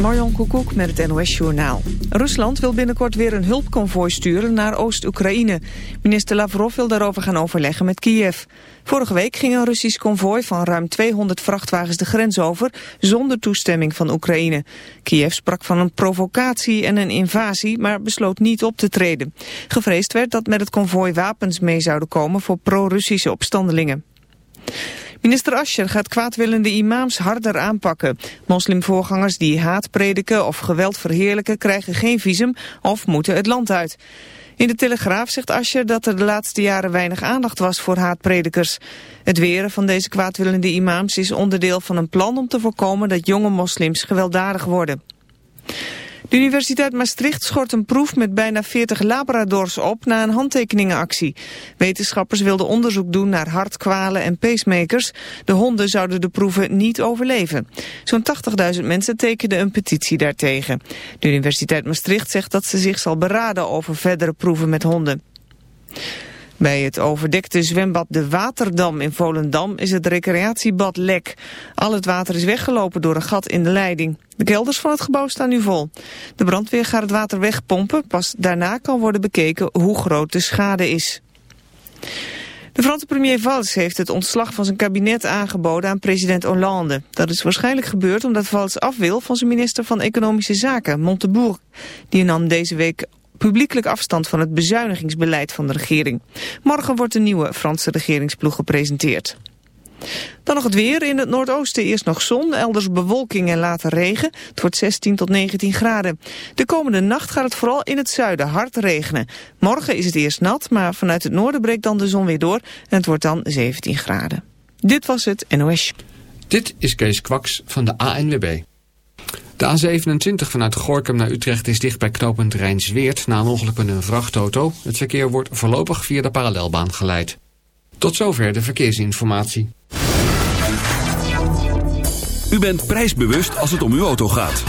Marjon Koekoek met het NOS-journaal. Rusland wil binnenkort weer een hulpconvooi sturen naar Oost-Oekraïne. Minister Lavrov wil daarover gaan overleggen met Kiev. Vorige week ging een Russisch konvooi van ruim 200 vrachtwagens de grens over... zonder toestemming van Oekraïne. Kiev sprak van een provocatie en een invasie, maar besloot niet op te treden. Gevreesd werd dat met het konvooi wapens mee zouden komen voor pro-Russische opstandelingen. Minister Ascher gaat kwaadwillende imams harder aanpakken. Moslimvoorgangers die haat prediken of geweld verheerlijken krijgen geen visum of moeten het land uit. In de Telegraaf zegt Ascher dat er de laatste jaren weinig aandacht was voor haatpredikers. Het weren van deze kwaadwillende imams is onderdeel van een plan om te voorkomen dat jonge moslims gewelddadig worden. De Universiteit Maastricht schort een proef met bijna 40 labradors op na een handtekeningenactie. Wetenschappers wilden onderzoek doen naar hartkwalen en pacemakers. De honden zouden de proeven niet overleven. Zo'n 80.000 mensen tekenden een petitie daartegen. De Universiteit Maastricht zegt dat ze zich zal beraden over verdere proeven met honden. Bij het overdekte zwembad De Waterdam in Volendam is het recreatiebad lek. Al het water is weggelopen door een gat in de leiding. De kelders van het gebouw staan nu vol. De brandweer gaat het water wegpompen. Pas daarna kan worden bekeken hoe groot de schade is. De Franse premier Valls heeft het ontslag van zijn kabinet aangeboden aan president Hollande. Dat is waarschijnlijk gebeurd omdat Valls af wil van zijn minister van Economische Zaken, Montebourg. Die nam deze week publiekelijk afstand van het bezuinigingsbeleid van de regering. Morgen wordt de nieuwe Franse regeringsploeg gepresenteerd. Dan nog het weer. In het noordoosten eerst nog zon, elders bewolking en later regen. Het wordt 16 tot 19 graden. De komende nacht gaat het vooral in het zuiden hard regenen. Morgen is het eerst nat, maar vanuit het noorden breekt dan de zon weer door. En het wordt dan 17 graden. Dit was het NOS. Dit is Kees Kwaks van de ANWB. De A27 vanuit Gorkum naar Utrecht is dicht bij knooppunt Rijnsweert na een ongeluk een vrachtauto. Het verkeer wordt voorlopig via de parallelbaan geleid. Tot zover de verkeersinformatie. U bent prijsbewust als het om uw auto gaat.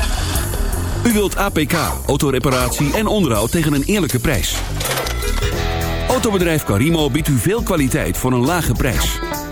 U wilt APK, autoreparatie en onderhoud tegen een eerlijke prijs. Autobedrijf Carimo biedt u veel kwaliteit voor een lage prijs.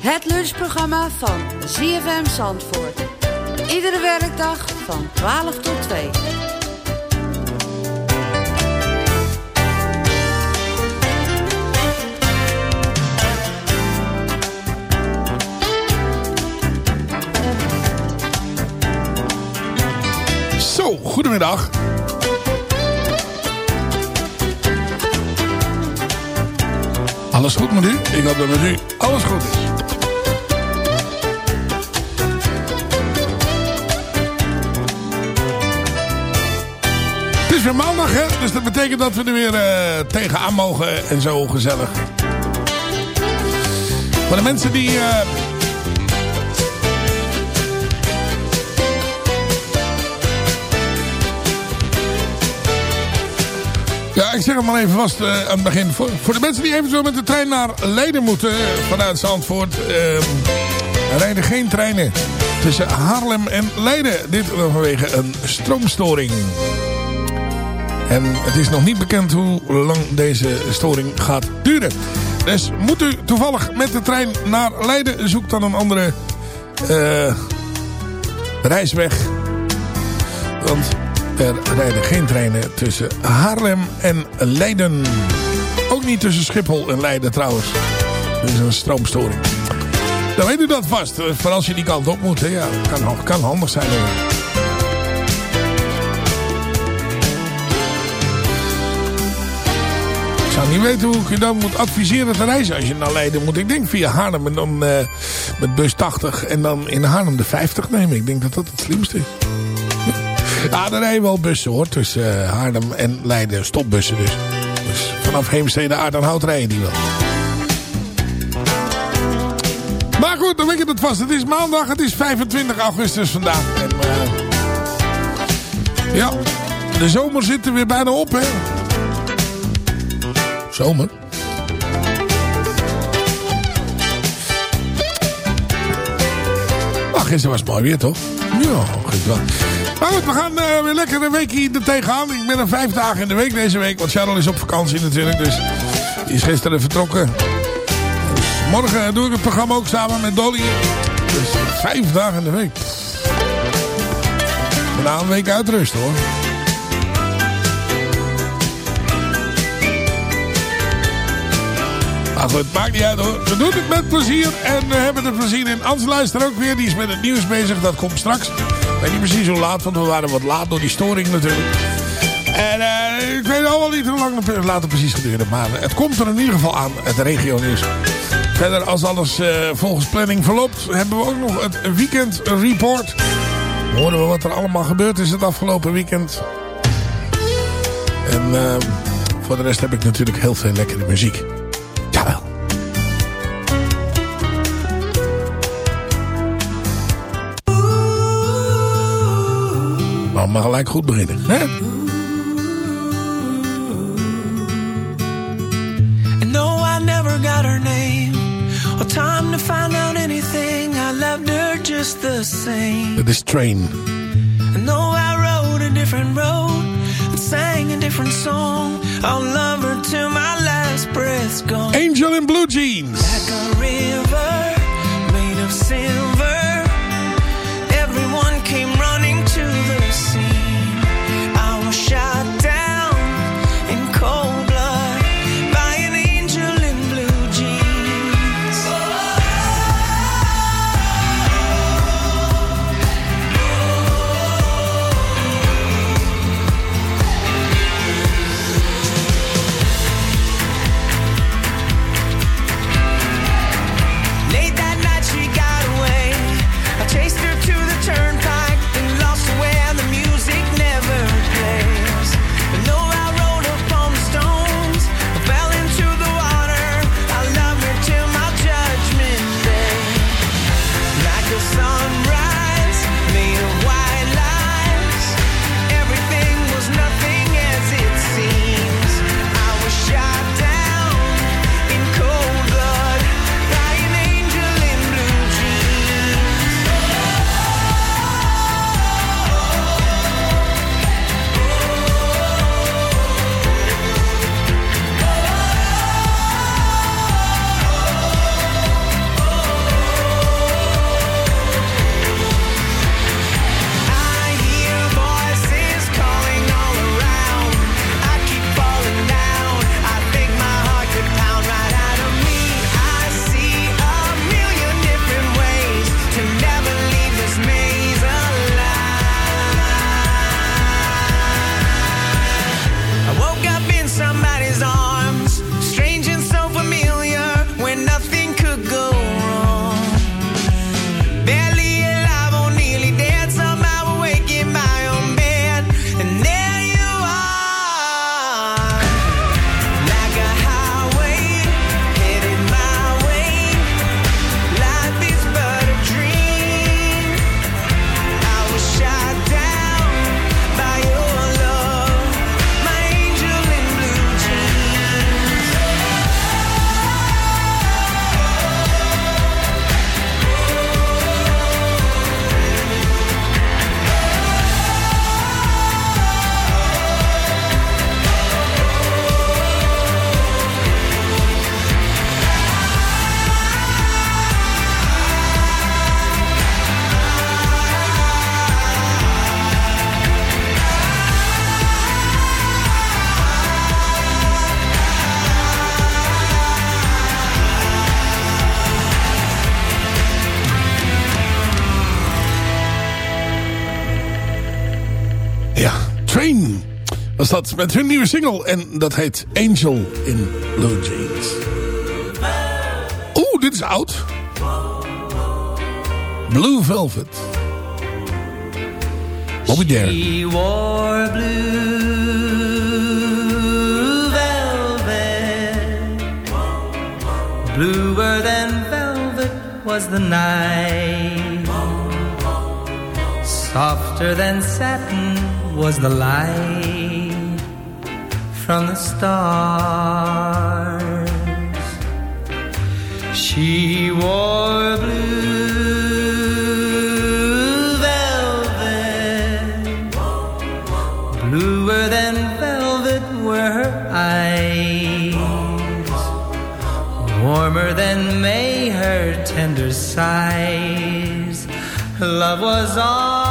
Het lunchprogramma van ZFM Zandvoort. Iedere werkdag van 12 tot 2. Zo, goedemiddag. Alles goed met u? Ik hoop dat met u alles goed is. Het is weer maandag, hè? Dus dat betekent dat we er weer uh, tegenaan mogen en zo gezellig. Voor de mensen die... Uh, Ja, ik zeg het maar even vast uh, aan het begin. Voor, voor, de mensen die eventueel met de trein naar Leiden moeten vanuit Zandvoort... Uh, rijden geen treinen tussen Haarlem en Leiden. Dit vanwege een stroomstoring. En het is nog niet bekend hoe lang deze storing gaat duren. Dus moet u toevallig met de trein naar Leiden... zoek dan een andere uh, reisweg. Want er rijden geen treinen tussen Haarlem en Leiden. Ook niet tussen Schiphol en Leiden trouwens. Er is een stroomstoring. Dan weet u dat vast. Voor als je die kant op moet. Hè. Ja, kan, kan handig zijn. Ik zou niet weten hoe ik je dan moet adviseren te reizen als je naar Leiden moet. Ik denk via Haarlem en dan uh, met bus 80 en dan in Haarlem de 50 nemen. Ik denk dat dat het slimste is. Ja, er rijden wel bussen hoor. Tussen uh, Haarlem en Leiden. Stopbussen dus. Dus vanaf Heemstede, Aardenhout rijden die wel. Maar goed, dan weet je het vast. Het is maandag. Het is 25 augustus vandaag. En uh, ja, de zomer zit er weer bijna op hè. Zomer. Ach, gisteren was het mooi weer toch? Ja, gisteren wel. Maar goed, we gaan uh, weer lekker een weekje er tegenaan. Ik ben er vijf dagen in de week deze week. Want Charles is op vakantie natuurlijk. Dus die is gisteren vertrokken. Dus morgen doe ik het programma ook samen met Dolly. Dus vijf dagen in de week. Na een week uitrust hoor. Maar goed, maakt niet uit hoor. We doen het met plezier en we hebben er plezier in. Ans luistert ook weer, die is met het nieuws bezig. Dat komt straks. Weet niet precies hoe laat, want we waren wat laat door die storing natuurlijk. En uh, ik weet al wel niet hoe lang het later precies geduurde. Maar het komt er in ieder geval aan, het regio nieuws. Verder, als alles uh, volgens planning verloopt, hebben we ook nog het weekend report. Horen we wat er allemaal gebeurd is het afgelopen weekend. En uh, voor de rest heb ik natuurlijk heel veel lekkere muziek. Nou, maar gelijk goed beginnen, hè? No, I never got her name or time to find out anything. I loved her just the same. Dit is Train. And though I rode a different road and sang a different song, I'll love her till my last breath's gone. Angel in Blue Jeans. Like a river made of silver, dat met hun nieuwe single. En dat heet Angel in Blue Jeans. Oeh, dit is oud. Blue Velvet. Bobby. She wore blue velvet. Bluer than velvet was the night. Softer than satin was the light from the stars. She wore blue velvet. Bluer than velvet were her eyes. Warmer than May her tender sighs. Love was ours.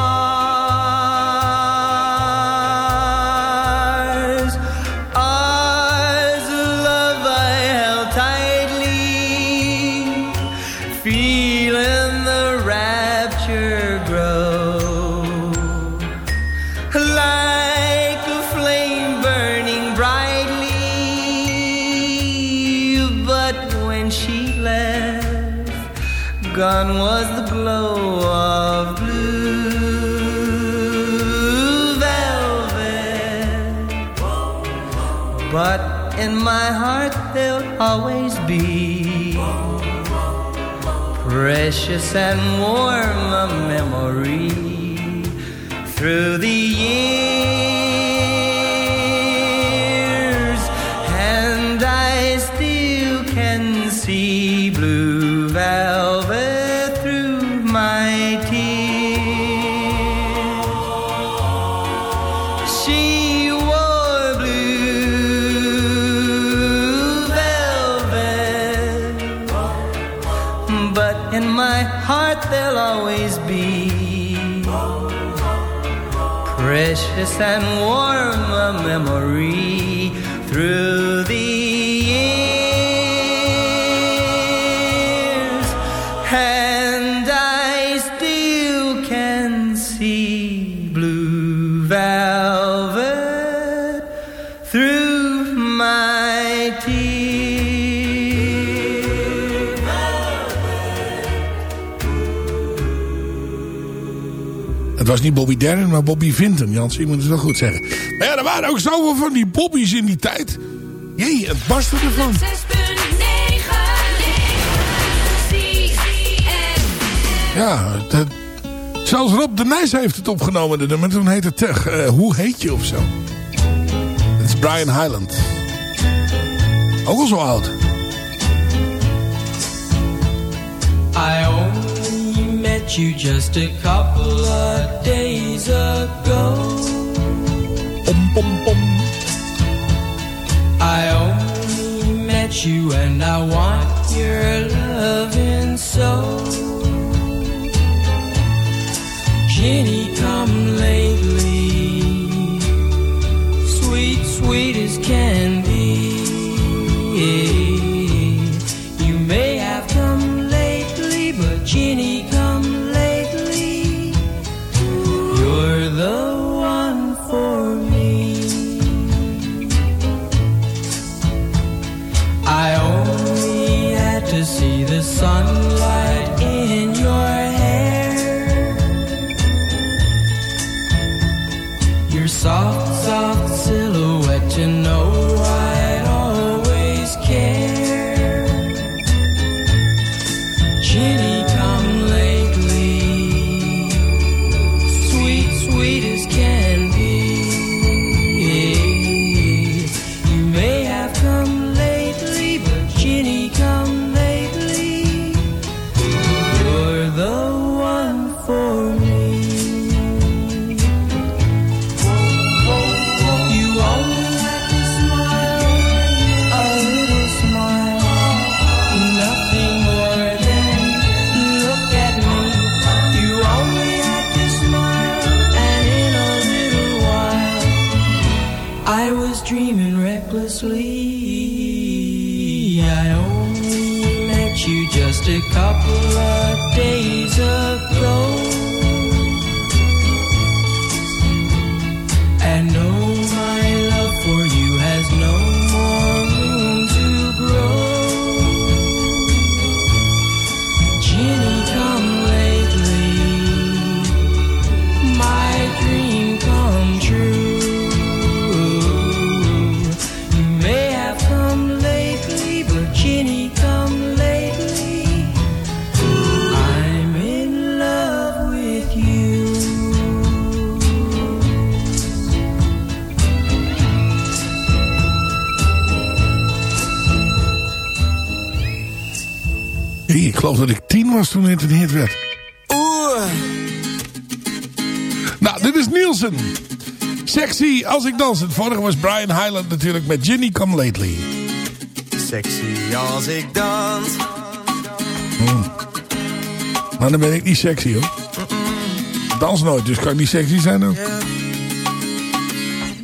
Heart, there'll always be precious and warm a memory through the years, and I still can see blue velvet through my tears. She precious and warm a memory through was niet Bobby Darin, maar Bobby Vinton. Jans, je moet het wel goed zeggen. Maar ja, er waren ook zoveel van die Bobby's in die tijd. Jee, het barstte ervan. 6.9 Ja, zelfs Rob de Nijs heeft het opgenomen. De nummer. Toen heet het eh, Hoe heet je of zo. Het is Brian Highland. Ook al zo oud. I met you just a couple of days ago. Pom, pom, pom. I only met you and I want your loving so. Jenny, come lately, sweet, sweet as can to see the sunlight Sexy als ik dans. Het vorige was Brian Hyland natuurlijk met Ginny Come Lately. Sexy als ik dans. Maar dan ben ik niet sexy hoor. Dans nooit, dus kan ik niet sexy zijn ook.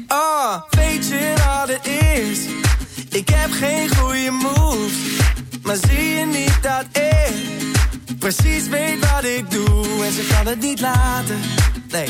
Ah, weet je wat het is? Ik heb geen goede moves. Maar zie je niet dat ik precies weet wat ik doe? En ze kan het niet laten. Nee,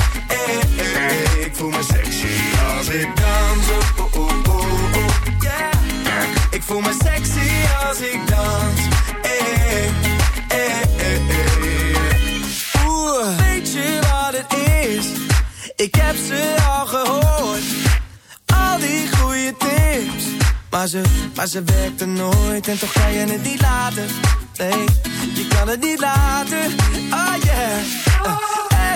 hey, hey. Ik voel me sexy als ik dans. Oh, oh, oh, yeah. Ik voel me sexy als ik dans. Oeh, weet je wat het is? Ik heb ze al gehoord al die goede tips. Maar ze, maar ze werkte nooit en toch kan je het niet laten. Nee, je kan het niet laten. Oh yeah.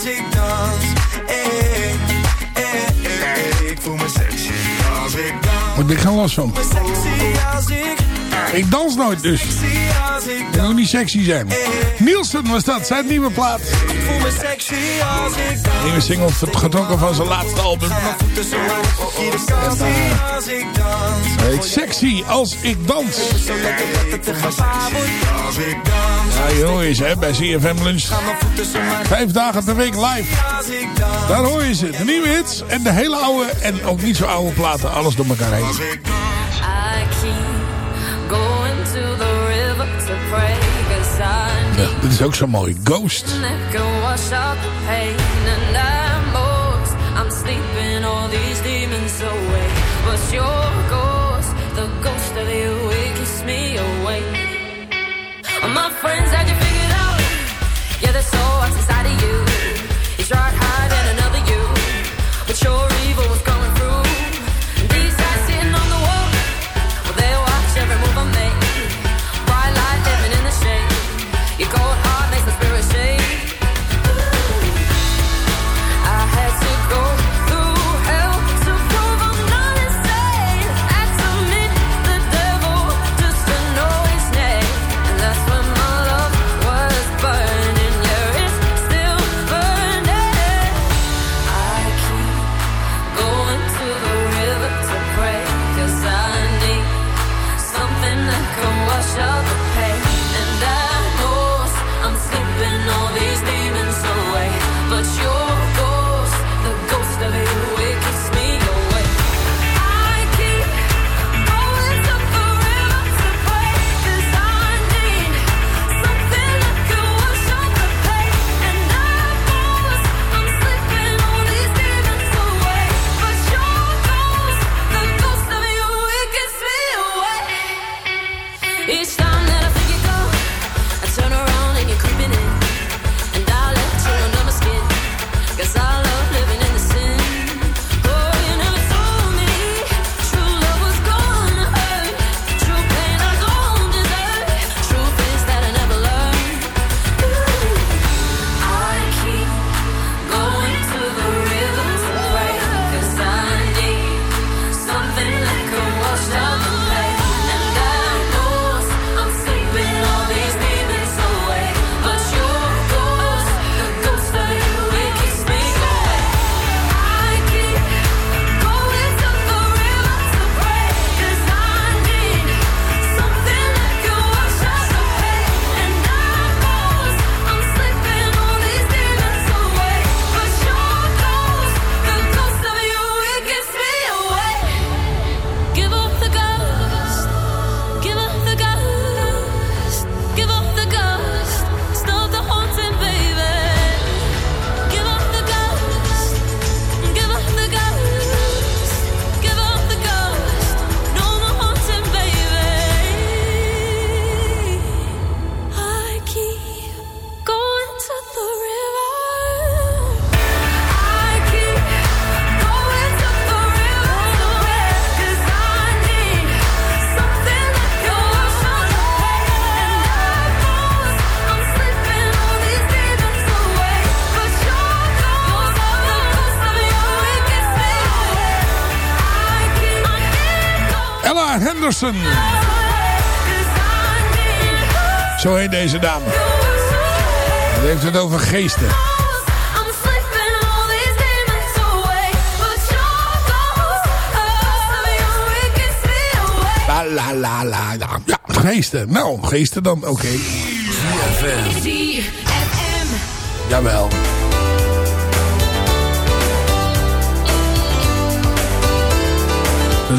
als ik dans. Hey, hey, hey, hey. Ik voel me sexy als ik dans. Moet ik gaan los van. Ik voel me sexy als ik... Ik dans nooit dus. Ik wil ook niet sexy zijn. Nielsen was dat, zijn nieuwe plaat. Ik voel me sexy als ik dans. Nieuwe single getrokken van zijn laatste album. Heet Sexy als ik dans. Ja, je hoor je ze hè, bij CFM Lunch. Vijf dagen per week live. Daar hoor je ze. De nieuwe hits en de hele oude en ook niet zo oude platen. Alles door elkaar heen. Ja, dit is ook zo mooi. Ghost. sleeping all these demons away but your ghost the ghost of you Zo heet deze dame. Hij heeft het over geesten. La la la. Ja, geesten. Nou, geesten dan. Oké. Jawel.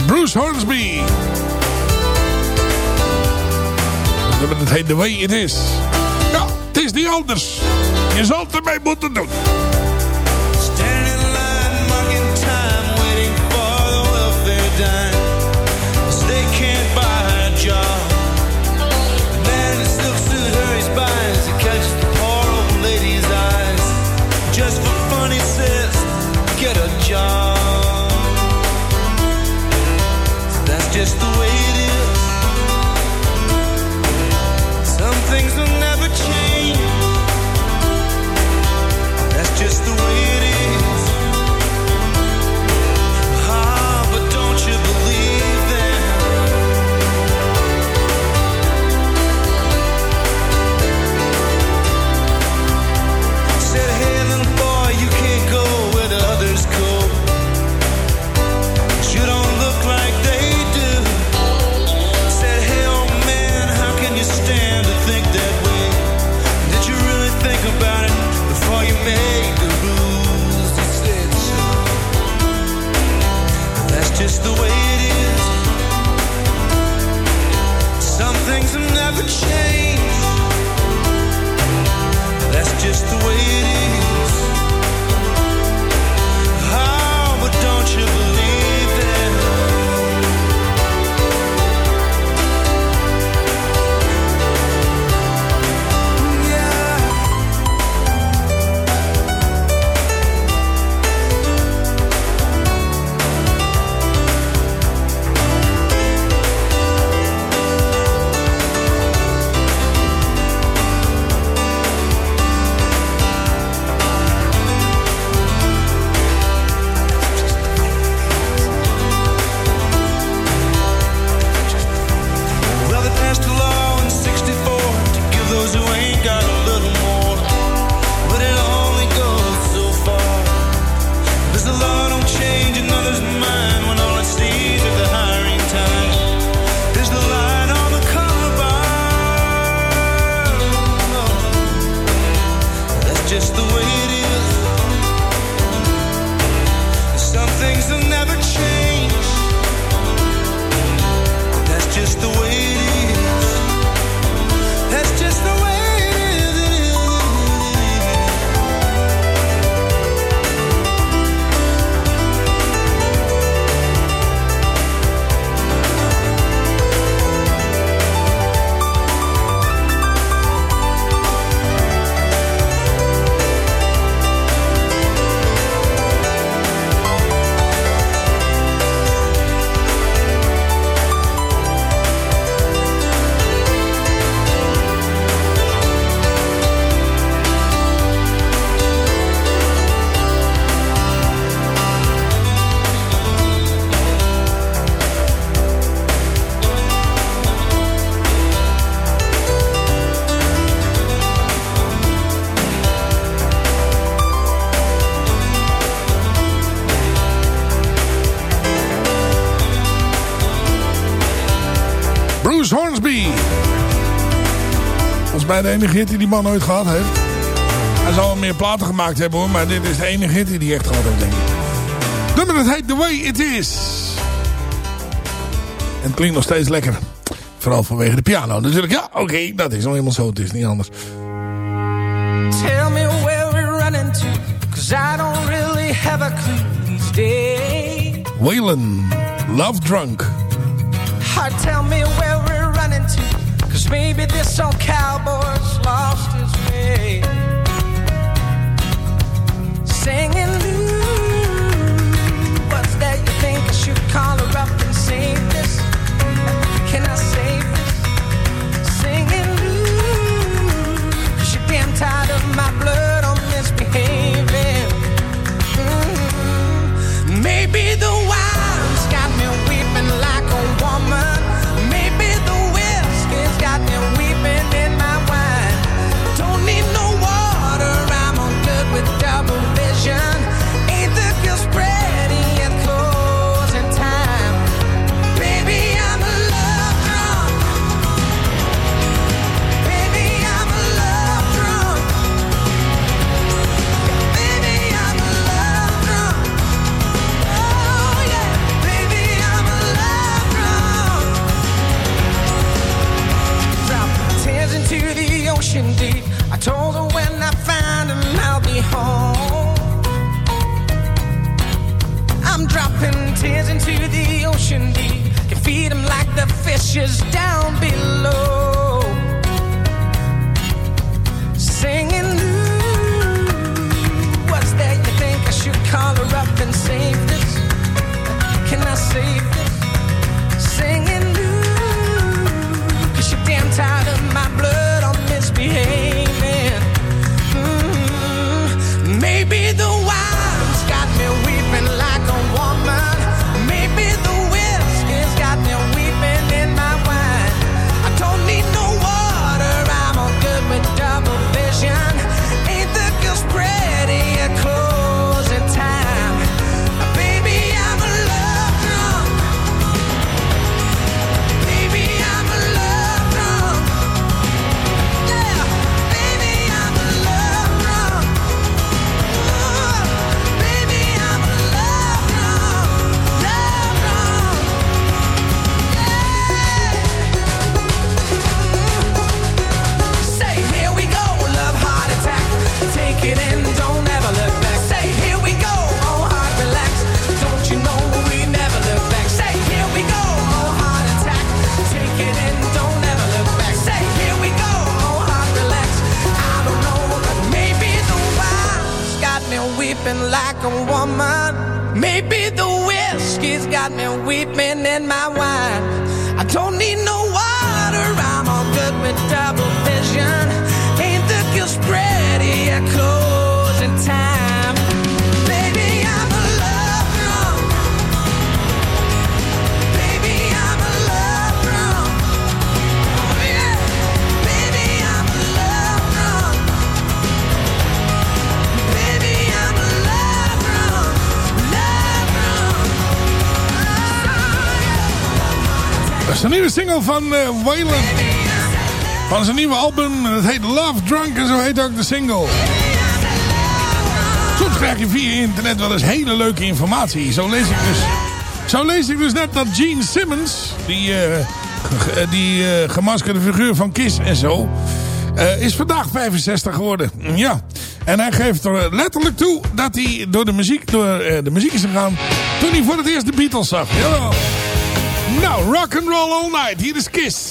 Bruce Hornsby. Het heet The Way It Is. Ja, het is niet anders. Je zal het ermee moeten doen. Standing in line, marking time, waiting for the welfare dime. Mij de enige hit die die man ooit gehad heeft. Hij zal wel meer platen gemaakt hebben hoor. Maar dit is de enige hit die hij echt gehad heeft denk ik. Nummer dat heet The Way It Is. En het klinkt nog steeds lekker. Vooral vanwege de piano. Natuurlijk, ja, oké, dat is nou helemaal zo. Het is niet anders. Tell me where we're running to, cause I don't really have a clue these days. Waylon, Love Drunk. Heart, tell me where we're running to, cause maybe this old cowboy's Just down below. Van Van zijn nieuwe album, Het heet Love Drunk en zo heet ook de single. Soms krijg je via internet wel eens hele leuke informatie. Zo lees ik dus, zo lees ik dus net dat Gene Simmons, die, eh, eh, die eh, gemaskerde figuur van Kiss en zo... Is vandaag 65 geworden. Ja. En hij geeft er letterlijk toe dat hij door de muziek, door, de muziek is gegaan toen hij voor het eerst de Beatles zag. Nou, rock and roll all night. Hier is Kiss.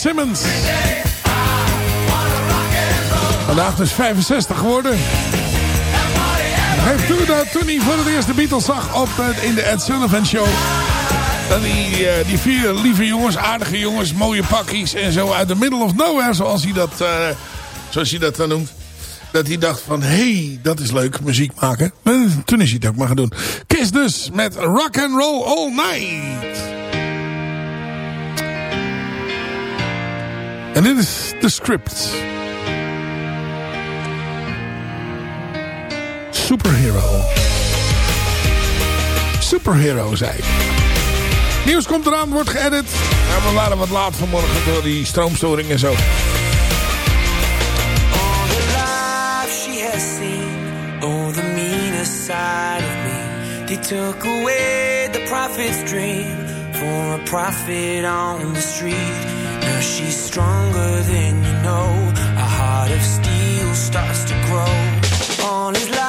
Simmons. Vandaag dus 65 geworden. Heeft u dat toen hij voor het eerst de Beatles zag op, in de Ed Sullivan Show... dat die, eh, die vier lieve jongens, aardige jongens, mooie pakjes en zo... uit de middle of nowhere, zoals hij dat, eh, zoals hij dat dan noemt... dat hij dacht van, hé, hey, dat is leuk, muziek maken. Eh, toen is hij het ook maar gaan doen. Kiss dus met Rock and Roll All Night. En dit is de script. Superhero. Superhero, zei ik. Nieuws komt eraan, wordt geëdit. Ja, we waren wat laat vanmorgen door die stroomstoring en zo. All the life she has seen, oh the meanest side of me. They took away the prophet's dream for a prophet on the street. Now she's stronger than you know. A heart of steel starts to grow. on his life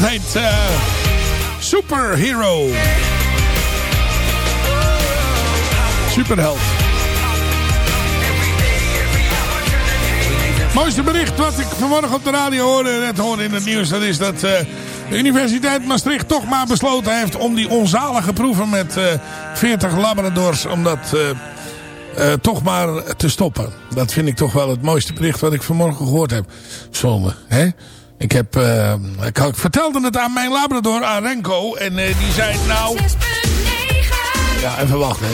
Dat heet eh, Superhero. Superheld. Mooiste bericht wat ik vanmorgen op de radio hoorde, net hoorde in het nieuws, dat is dat eh, de Universiteit Maastricht toch maar besloten heeft om die onzalige proeven met eh 40 labradors, om dat eh, eh, toch maar te stoppen. Dat vind ik toch wel het mooiste bericht wat ik vanmorgen gehoord heb. Zonde, hè? Ik, heb, eh, ik, vertelde het aan mijn labrador, aan Renko, en eh, die zei nou... Ja, even wachten.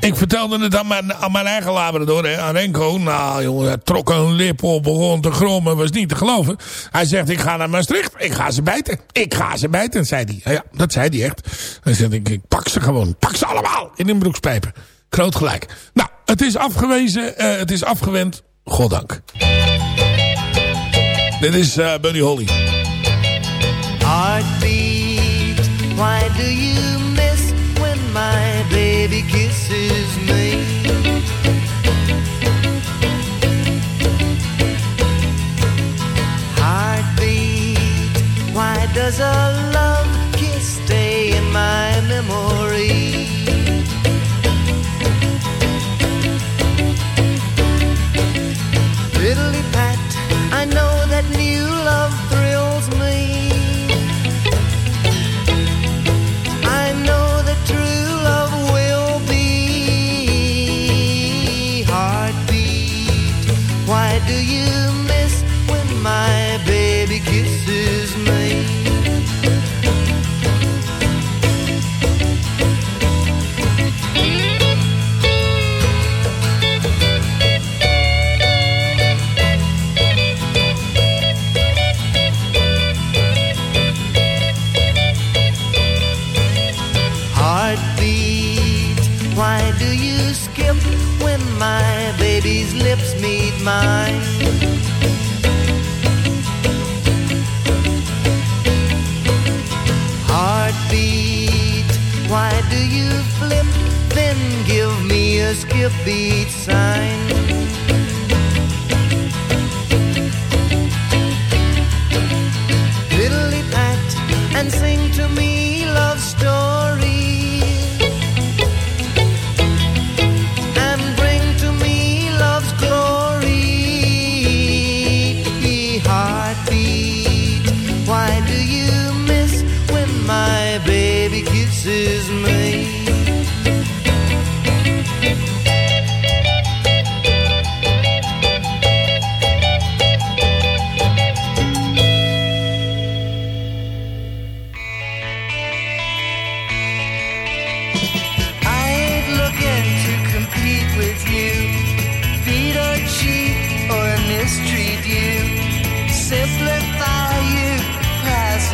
Ik vertelde het aan mijn, aan mijn eigen labrador, hè, aan Renko. Nou, jongen, hij trok een lip op, begon te grommen, was niet te geloven. Hij zegt, ik ga naar Maastricht, ik ga ze bijten. Ik ga ze bijten, zei hij. Ja, dat zei hij echt. Hij zegt, ik, ik pak ze gewoon, pak ze allemaal in een broekspijpen. Groot gelijk. Nou, het is afgewezen, eh, het is afgewend. Goddank. Dit is uh, Bunny Holly. Heartbeat, why do you miss when my baby kisses me? Heartbeat, why does a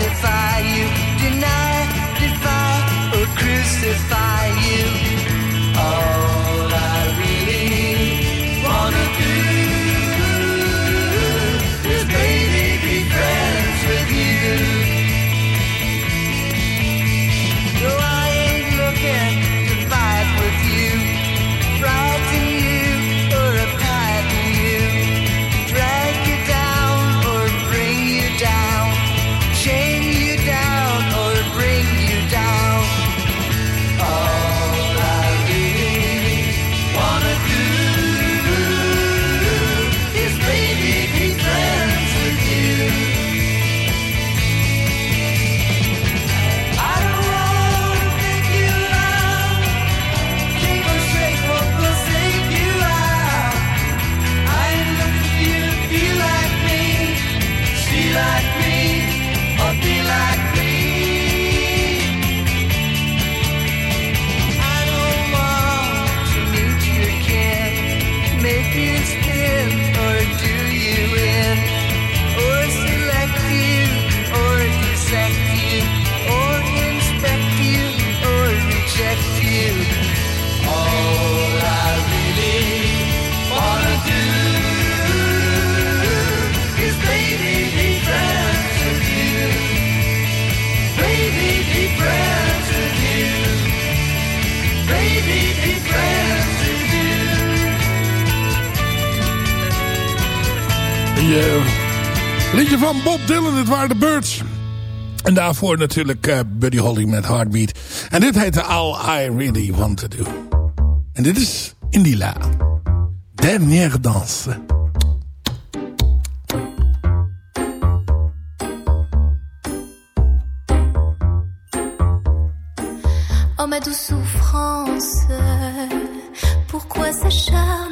crucify you, deny, defy, or crucify. van Bob Dylan. Het waren de Birds. En daarvoor natuurlijk uh, Buddy Holly met Heartbeat. En dit heette All I Really Want To Do. En dit is Indila. Dernière danse. Oh ma douce souffrance, pourquoi s'acharne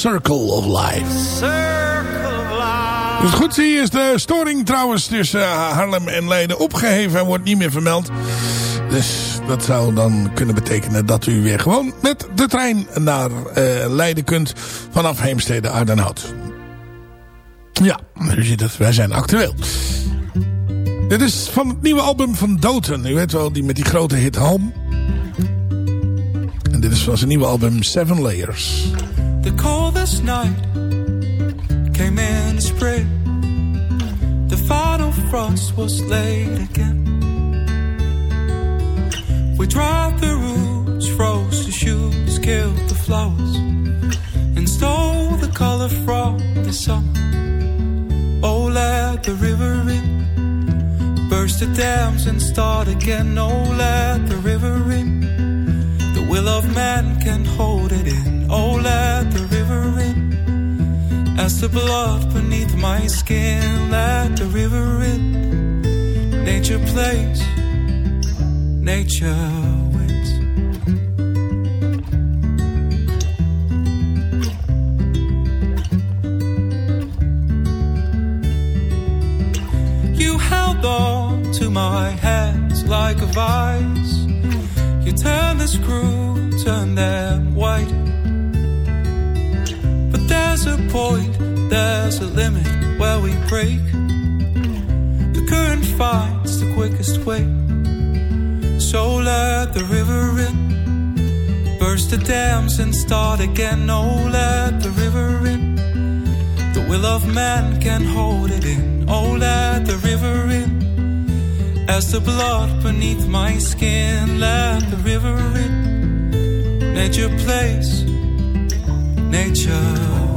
Circle of Life. Circle of life. Dus goed zie is de storing trouwens tussen eh, Haarlem en Leiden opgeheven en wordt niet meer vermeld. Dus dat zou dan kunnen betekenen dat u weer gewoon met de trein naar eh, Leiden kunt vanaf Heemstede Ardenhout. Ja, u ziet het, wij zijn actueel. Dit is van het nieuwe album van Doten. U weet wel, die met die grote hit Home. En dit is van zijn nieuwe album Seven Layers. The coldest night came in the spring. The final frost was laid again. We dried the roots, froze the shoots, killed the flowers, and stole the color from the sun. Oh, let the river in, burst the dams and start again. Oh, let the river in. Will of man can hold it in. Oh, let the river in. As the blood beneath my skin, let the river in. Nature plays, nature wins. You held on to my hands like a vice. You turn the screw, turn them white. But there's a point, there's a limit where we break. The current finds the quickest way. So let the river in. Burst the dams and start again. Oh, let the river in. The will of man can hold it in. Oh, let the river in. As the blood beneath my skin, let the river in. Nature plays, nature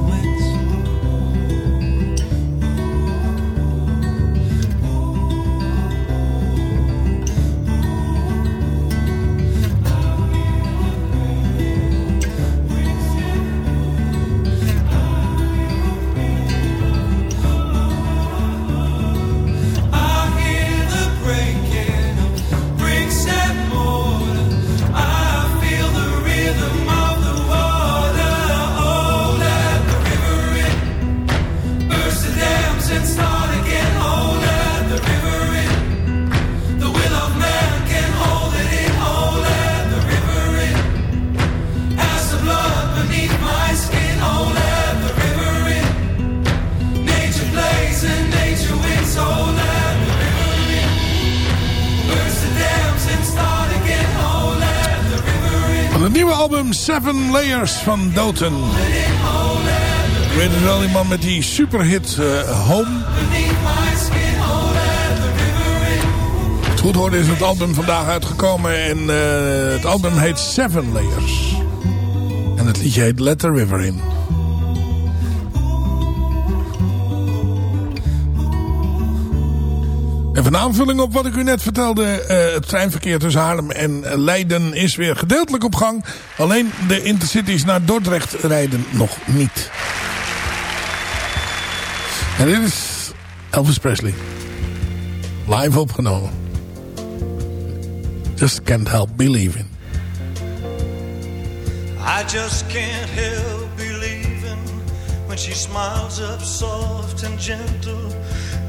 Layers van Doten. Ik weet het wel, die man met die superhit eh, Home. Het goed hoorde is het album vandaag uitgekomen en eh, het album heet Seven Layers. En het liedje heet Let the River In. Even een aanvulling op wat ik u net vertelde. eh, het treinverkeer tussen Haarlem en eh, Leiden is weer gedeeltelijk op gang. Alleen de intercities naar Dordrecht rijden nog niet. En dit is Elvis Presley. Live opgenomen. Just can't help believing. I just can't help believing when she smiles up soft and gentle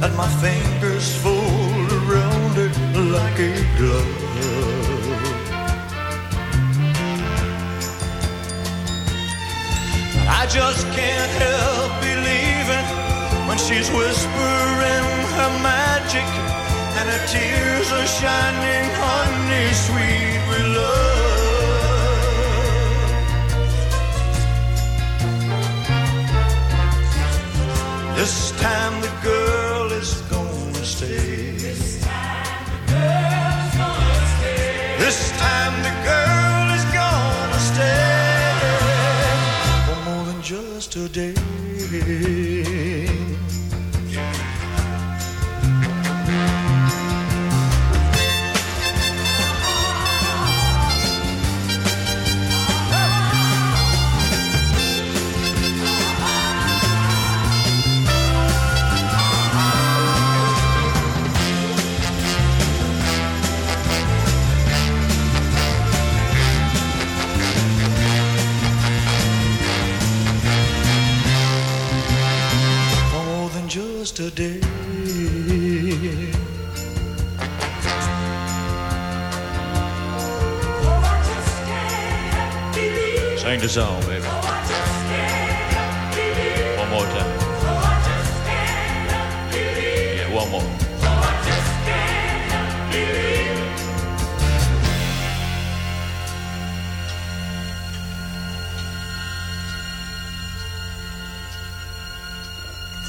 that my fingers fold around it like a glove. I just can't help believing when she's whispering her magic and her tears are shining honey sweet with love. This time the girl just a day. Sing the song, baby. One more time. Yeah, one more.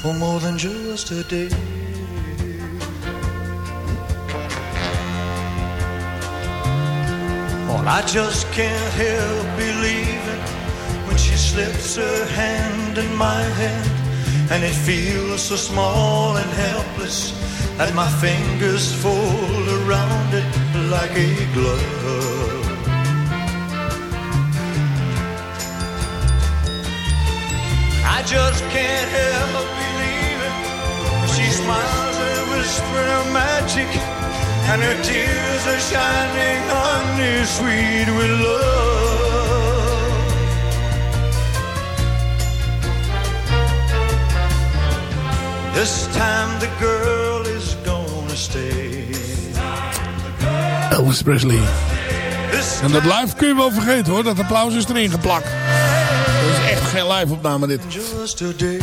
For more than just a day. Well, I just can't help believing slips her hand in my hand, and it feels so small and helpless that my fingers fold around it like a glove. I just can't help believing she smiles and whispers of magic, and her tears are shining on honey sweet with love. This time the girl is gonna stay. Elvis Presley. En dat live kun je wel vergeten hoor. Dat applaus is erin geplakt. Dat is echt geen live opname dit. Just a day.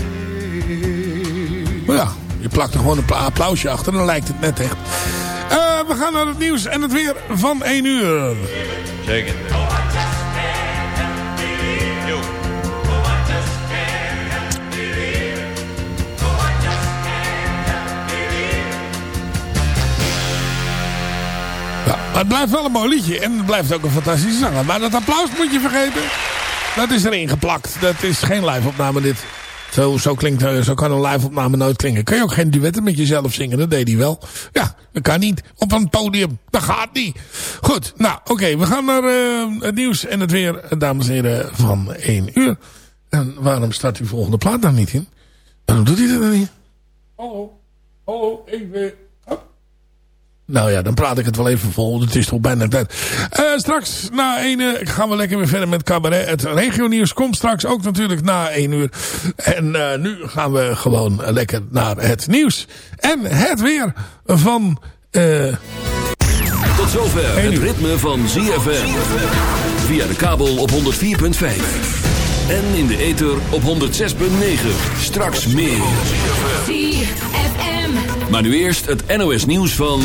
Maar ja, je plakt er gewoon een pla- applausje achter. Dan lijkt het net echt. Eh, we gaan naar het nieuws en het weer van 1 uur. Take het blijft wel een mooi liedje. En het blijft ook een fantastische zanger. Maar dat applaus moet je vergeten. Dat is erin geplakt. Dat is geen live opname dit. Zo, zo, klinkt, eh, zo kan een live opname nooit klinken. Kun je ook geen duetten met jezelf zingen? Dat deed hij wel. Ja, dat kan niet. Op een podium. Dat gaat niet. Goed, nou oké. we gaan naar eh, het nieuws en het weer, dames en heren, van 1 uur. En waarom staat die volgende plaat daar niet in? Waarom doet hij dat dan niet? Hallo, hallo, ik ben... Nou ja, dan praat ik het wel even vol. Het is toch bijna tijd. Eh, straks na 1 uur gaan we lekker weer verder met cabaret. Het regionieuws komt straks ook natuurlijk na 1 uur. En eh, nu gaan we gewoon lekker naar het nieuws. En het weer van... eh, Tot zover het ritme van ZFM. Via de kabel op 104.5. En in de ether op 106.9. Straks meer. Maar nu eerst het NOS nieuws van...